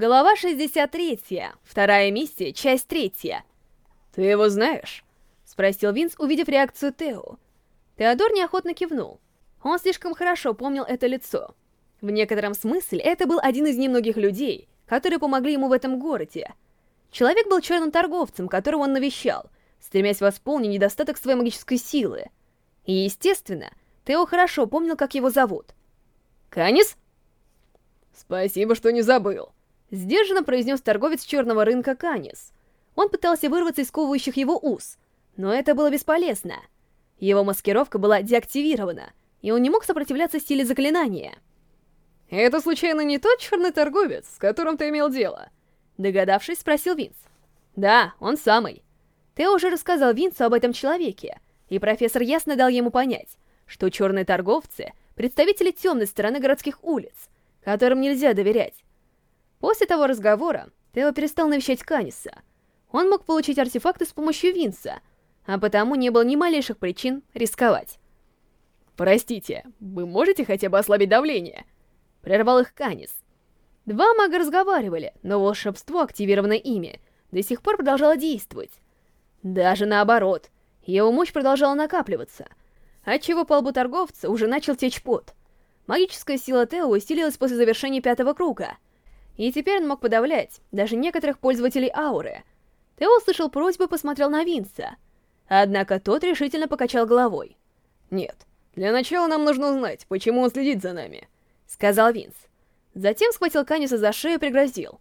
Глава 63. Вторая миссия, часть третья. «Ты его знаешь?» — спросил Винс, увидев реакцию Тео. Теодор неохотно кивнул. Он слишком хорошо помнил это лицо. В некотором смысле это был один из немногих людей, которые помогли ему в этом городе. Человек был черным торговцем, которого он навещал, стремясь восполнить недостаток своей магической силы. И, естественно, Тео хорошо помнил, как его зовут. «Канис?» «Спасибо, что не забыл», — сдержанно произнес торговец черного рынка Канис. Он пытался вырваться из сковывающих его уз, но это было бесполезно. Его маскировка была деактивирована, и он не мог сопротивляться силе заклинания. «Это случайно не тот черный торговец, с которым ты имел дело?» Догадавшись, спросил Винс. «Да, он самый». Тео уже рассказал Винсу об этом человеке, и профессор ясно дал ему понять, что черные торговцы — представители темной стороны городских улиц, которым нельзя доверять. После того разговора Тео перестал навещать Каниса. Он мог получить артефакты с помощью Винса, а потому не было ни малейших причин рисковать. «Простите, вы можете хотя бы ослабить давление?» Прервал их Канис. Два мага разговаривали, но волшебство, активированное ими, до сих пор продолжало действовать. Даже наоборот, его мощь продолжала накапливаться, отчего по лбу торговца уже начал течь пот. Магическая сила Тео усилилась после завершения пятого круга, и теперь он мог подавлять даже некоторых пользователей ауры. Тео услышал просьбу и посмотрел на Винса, однако тот решительно покачал головой. «Нет, для начала нам нужно узнать, почему он следит за нами», — сказал Винс. Затем схватил Каниса за шею и пригрозил.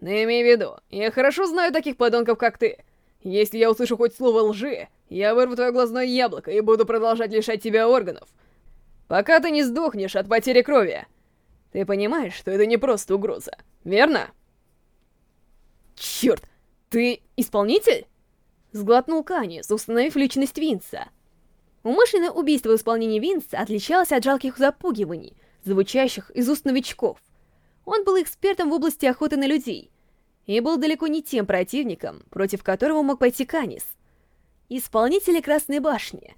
«Но имей в виду, я хорошо знаю таких подонков, как ты. Если я услышу хоть слово лжи, я вырву твое глазное яблоко и буду продолжать лишать тебя органов, пока ты не сдохнешь от потери крови. Ты понимаешь, что это не просто угроза, верно? Черт, ты исполнитель? Сглотнул Канис, установив личность Винса. Умышленное убийство в исполнении Винса отличалось от жалких запугиваний, звучащих из уст новичков. Он был экспертом в области охоты на людей и был далеко не тем противником, против которого мог пойти Канис. Исполнители Красной Башни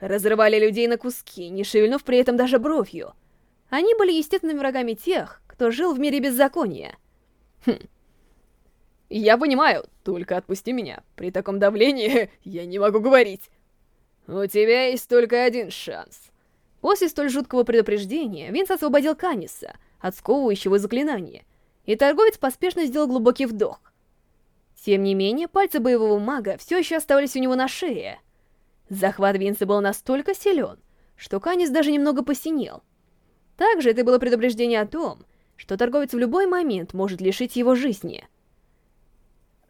разрывали людей на куски, не шевельнув при этом даже бровью. Они были естественными врагами тех, кто жил в мире беззакония. Хм. Я понимаю, только отпусти меня. При таком давлении я не могу говорить. У тебя есть только один шанс. После столь жуткого предупреждения Винс освободил Каниса от сковывающего заклинания, и торговец поспешно сделал глубокий вдох. Тем не менее, пальцы боевого мага все еще оставались у него на шее. Захват Винса был настолько силен, что Канис даже немного посинел. Также это было предупреждение о том, что торговец в любой момент может лишить его жизни.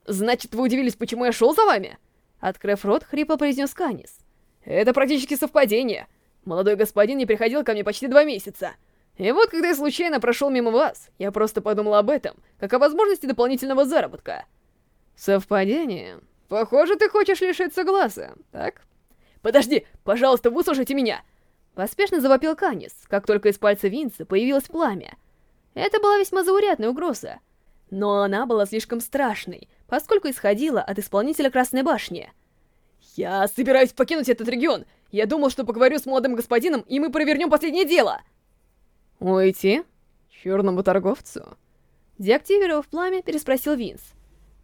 «Значит, вы удивились, почему я шел за вами?» Открыв рот, хрипло произнес Канис. «Это практически совпадение. Молодой господин не приходил ко мне почти два месяца. И вот, когда я случайно прошел мимо вас, я просто подумал об этом, как о возможности дополнительного заработка». «Совпадение? Похоже, ты хочешь лишиться глаза, так?» «Подожди, пожалуйста, выслушайте меня!» Поспешно завопил Канис, как только из пальца Винса появилось пламя. Это была весьма заурядная угроза. Но она была слишком страшной, поскольку исходила от исполнителя Красной Башни. «Я собираюсь покинуть этот регион! Я думал, что поговорю с молодым господином, и мы провернем последнее дело!» «Уйти? Черному торговцу?» Деактивировав пламя, переспросил Винс.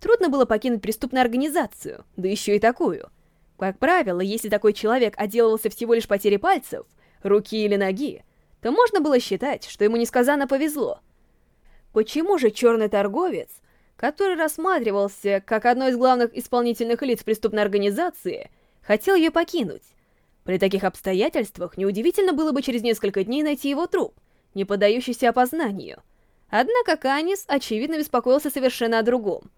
Трудно было покинуть преступную организацию, да еще и такую. Как правило, если такой человек отделывался всего лишь потерей пальцев, руки или ноги, то можно было считать, что ему несказанно повезло. Почему же черный торговец, который рассматривался как одно из главных исполнительных лиц преступной организации, хотел ее покинуть? При таких обстоятельствах неудивительно было бы через несколько дней найти его труп, не поддающийся опознанию. Однако Канис, очевидно, беспокоился совершенно о другом.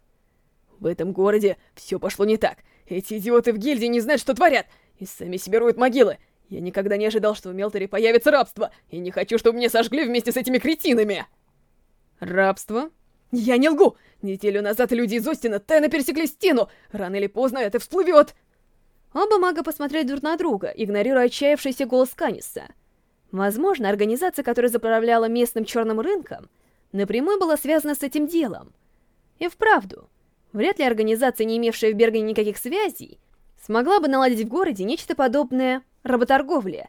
В этом городе все пошло не так. Эти идиоты в гильдии не знают, что творят, и сами себе роют могилы. Я никогда не ожидал, что в Мелторе появится рабство, и не хочу, чтобы меня сожгли вместе с этими кретинами. Рабство? Я не лгу! Неделю назад люди из Остина тайно пересекли стену. Рано или поздно это всплывет. Оба мага посмотрели друг на друга, игнорируя отчаявшийся голос Каниса. Возможно, организация, которая заправляла местным черным рынком, напрямую была связана с этим делом. И вправду, Вряд ли организация, не имевшая в Бергене никаких связей, смогла бы наладить в городе нечто подобное работорговле.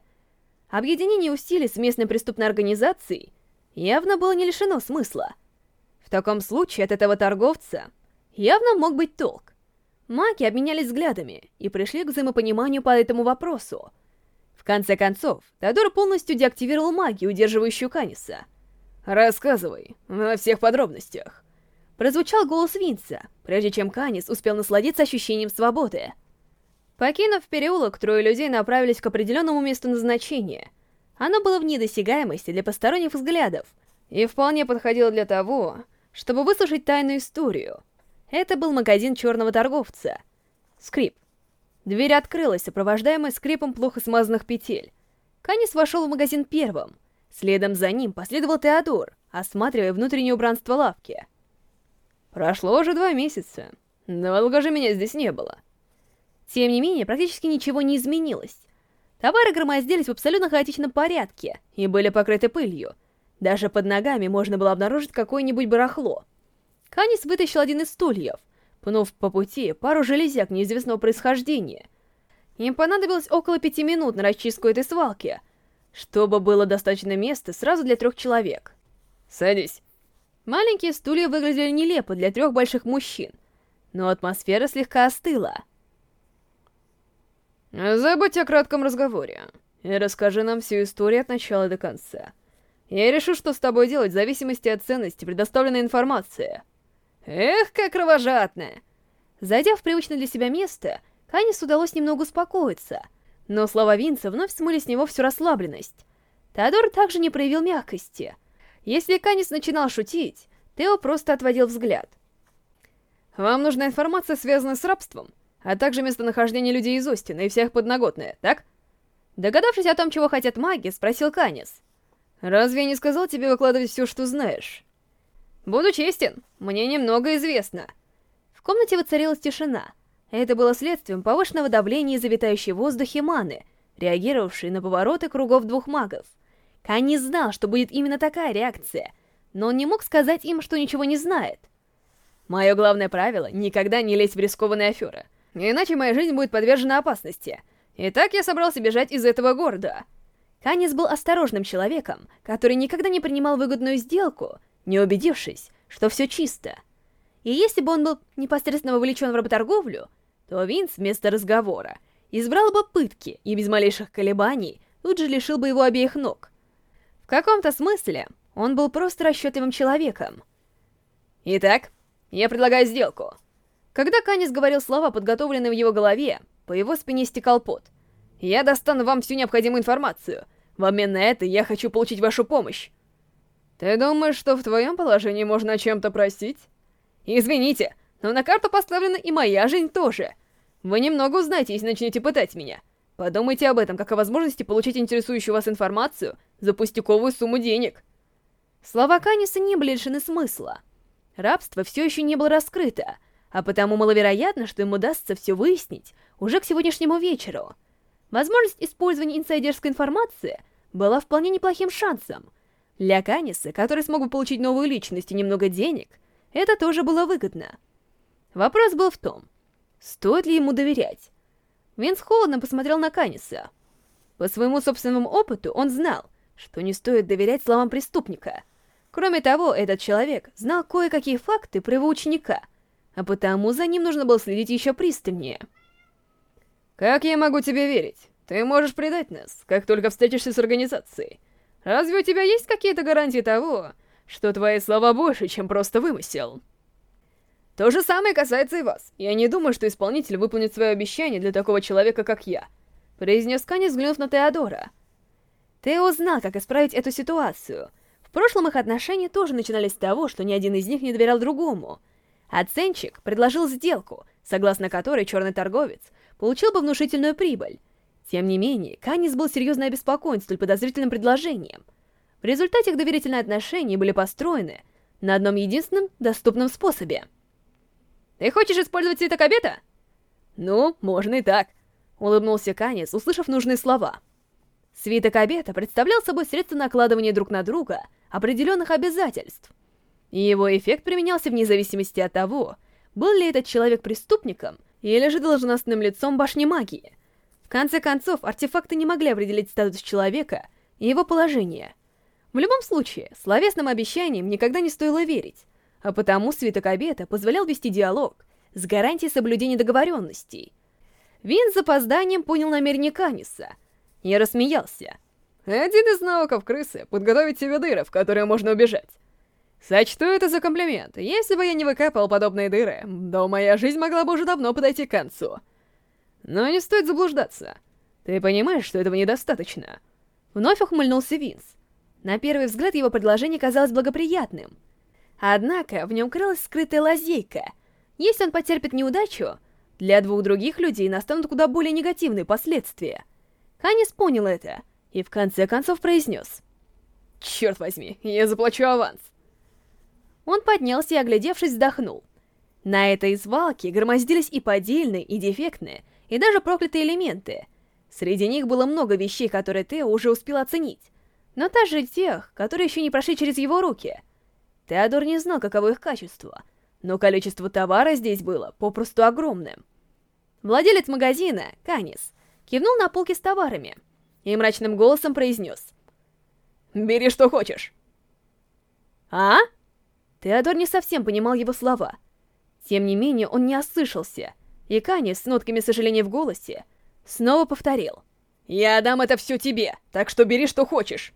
Объединение усилий с местной преступной организацией явно было не лишено смысла. В таком случае от этого торговца явно мог быть толк. Маги обменялись взглядами и пришли к взаимопониманию по этому вопросу. В конце концов, Теодор полностью деактивировал магию, удерживающую Каниса. «Рассказывай, во всех подробностях». Прозвучал голос Винца, прежде чем Канис успел насладиться ощущением свободы. Покинув переулок, трое людей направились к определенному месту назначения. Оно было в недосягаемости для посторонних взглядов и вполне подходило для того, чтобы выслушать тайную историю. Это был магазин черного торговца. Скрип. Дверь открылась, сопровождаемая скрипом плохо смазанных петель. Канис вошел в магазин первым. Следом за ним последовал Теодор, осматривая внутреннее убранство лавки. Прошло уже два месяца. Долго же меня здесь не было. Тем не менее, практически ничего не изменилось. Товары громоздились в абсолютно хаотичном порядке и были покрыты пылью. Даже под ногами можно было обнаружить какое-нибудь барахло. Канис вытащил один из стульев, пнув по пути пару железяк неизвестного происхождения. Им понадобилось около пяти минут на расчистку этой свалки, чтобы было достаточно места сразу для трех человек. «Садись». Маленькие стулья выглядели нелепо для трех больших мужчин, но атмосфера слегка остыла. Забудь о кратком разговоре и расскажи нам всю историю от начала до конца. Я решу, что с тобой делать в зависимости от ценности предоставленной информации. Эх, как кровожадная! Зайдя в привычное для себя место, Канис удалось немного успокоиться, но слова Винца вновь смыли с него всю расслабленность. Теодор также не проявил мягкости. Если Канис начинал шутить, Тео просто отводил взгляд. «Вам нужна информация, связанная с рабством?» А также местонахождение людей из Остина и вся их подноготная, так? Догадавшись о том, чего хотят маги, спросил Канис. «Разве я не сказал тебе выкладывать все, что знаешь?» «Буду честен, мне немного известно». В комнате воцарилась тишина. Это было следствием повышенного давления завитающей в воздухе маны, реагировавшей на повороты кругов двух магов. Канис знал, что будет именно такая реакция, но он не мог сказать им, что ничего не знает. Мое главное правило — никогда не лезть в рискованные аферы иначе моя жизнь будет подвержена опасности. Итак, я собрался бежать из этого города. Канис был осторожным человеком, который никогда не принимал выгодную сделку, не убедившись, что все чисто. И если бы он был непосредственно вовлечен в работорговлю, то Винс вместо разговора избрал бы пытки и без малейших колебаний тут же лишил бы его обеих ног. В каком-то смысле он был просто расчетливым человеком. Итак, я предлагаю сделку. Когда Канис говорил слова, подготовленные в его голове, по его спине стекал пот. «Я достану вам всю необходимую информацию. В обмен на это я хочу получить вашу помощь». «Ты думаешь, что в твоем положении можно о чем-то просить?» «Извините, но на карту поставлена и моя жизнь тоже. Вы немного узнаете, если начнете пытать меня. Подумайте об этом, как о возможности получить интересующую вас информацию за пустяковую сумму денег». Слова Каниса не были лишены смысла. Рабство все еще не было раскрыто, а потому маловероятно, что ему удастся все выяснить уже к сегодняшнему вечеру. Возможность использования инсайдерской информации была вполне неплохим шансом. Для Каниса, который смог бы получить новую личность и немного денег, это тоже было выгодно. Вопрос был в том, стоит ли ему доверять. Винс холодно посмотрел на Каниса. По своему собственному опыту он знал, что не стоит доверять словам преступника. Кроме того, этот человек знал кое-какие факты про его ученика — а потому за ним нужно было следить еще пристальнее. «Как я могу тебе верить? Ты можешь предать нас, как только встретишься с организацией. Разве у тебя есть какие-то гарантии того, что твои слова больше, чем просто вымысел?» То же самое касается и вас. Я не думаю, что исполнитель выполнит свое обещание для такого человека, как я. Произнес Канни, взглянув на Теодора. Тео знал, как исправить эту ситуацию. В прошлом их отношения тоже начинались с того, что ни один из них не доверял другому — Оценщик предложил сделку, согласно которой черный торговец получил бы внушительную прибыль. Тем не менее, Канис был серьезно обеспокоен столь подозрительным предложением. В результате их доверительные отношения были построены на одном единственном доступном способе. «Ты хочешь использовать цветок обета?» «Ну, можно и так», — улыбнулся Канис, услышав нужные слова. Свиток обета представлял собой средство накладывания друг на друга определенных обязательств — и его эффект применялся вне зависимости от того, был ли этот человек преступником или же должностным лицом башни магии. В конце концов, артефакты не могли определить статус человека и его положение. В любом случае, словесным обещаниям никогда не стоило верить, а потому свиток обета позволял вести диалог с гарантией соблюдения договоренностей. Вин с запозданием понял намерение Каниса и рассмеялся. Один из навыков крысы — подготовить себе дыры, в которые можно убежать. Сочту это за комплимент. Если бы я не выкапывал подобные дыры, то моя жизнь могла бы уже давно подойти к концу. Но не стоит заблуждаться. Ты понимаешь, что этого недостаточно? Вновь ухмыльнулся Винс. На первый взгляд его предложение казалось благоприятным. Однако в нем крылась скрытая лазейка. Если он потерпит неудачу, для двух других людей настанут куда более негативные последствия. Канис понял это и в конце концов произнес. «Черт возьми, я заплачу аванс!» Он поднялся и, оглядевшись, вздохнул. На этой свалке громоздились и поддельные, и дефектные, и даже проклятые элементы. Среди них было много вещей, которые Тео уже успел оценить, но также тех, которые еще не прошли через его руки. Теодор не знал, каково их качество, но количество товара здесь было попросту огромным. Владелец магазина, Канис, кивнул на полки с товарами и мрачным голосом произнес. «Бери, что хочешь». «А?» Теодор не совсем понимал его слова. Тем не менее, он не ослышался, и Канис с нотками сожаления в голосе снова повторил. «Я дам это все тебе, так что бери, что хочешь.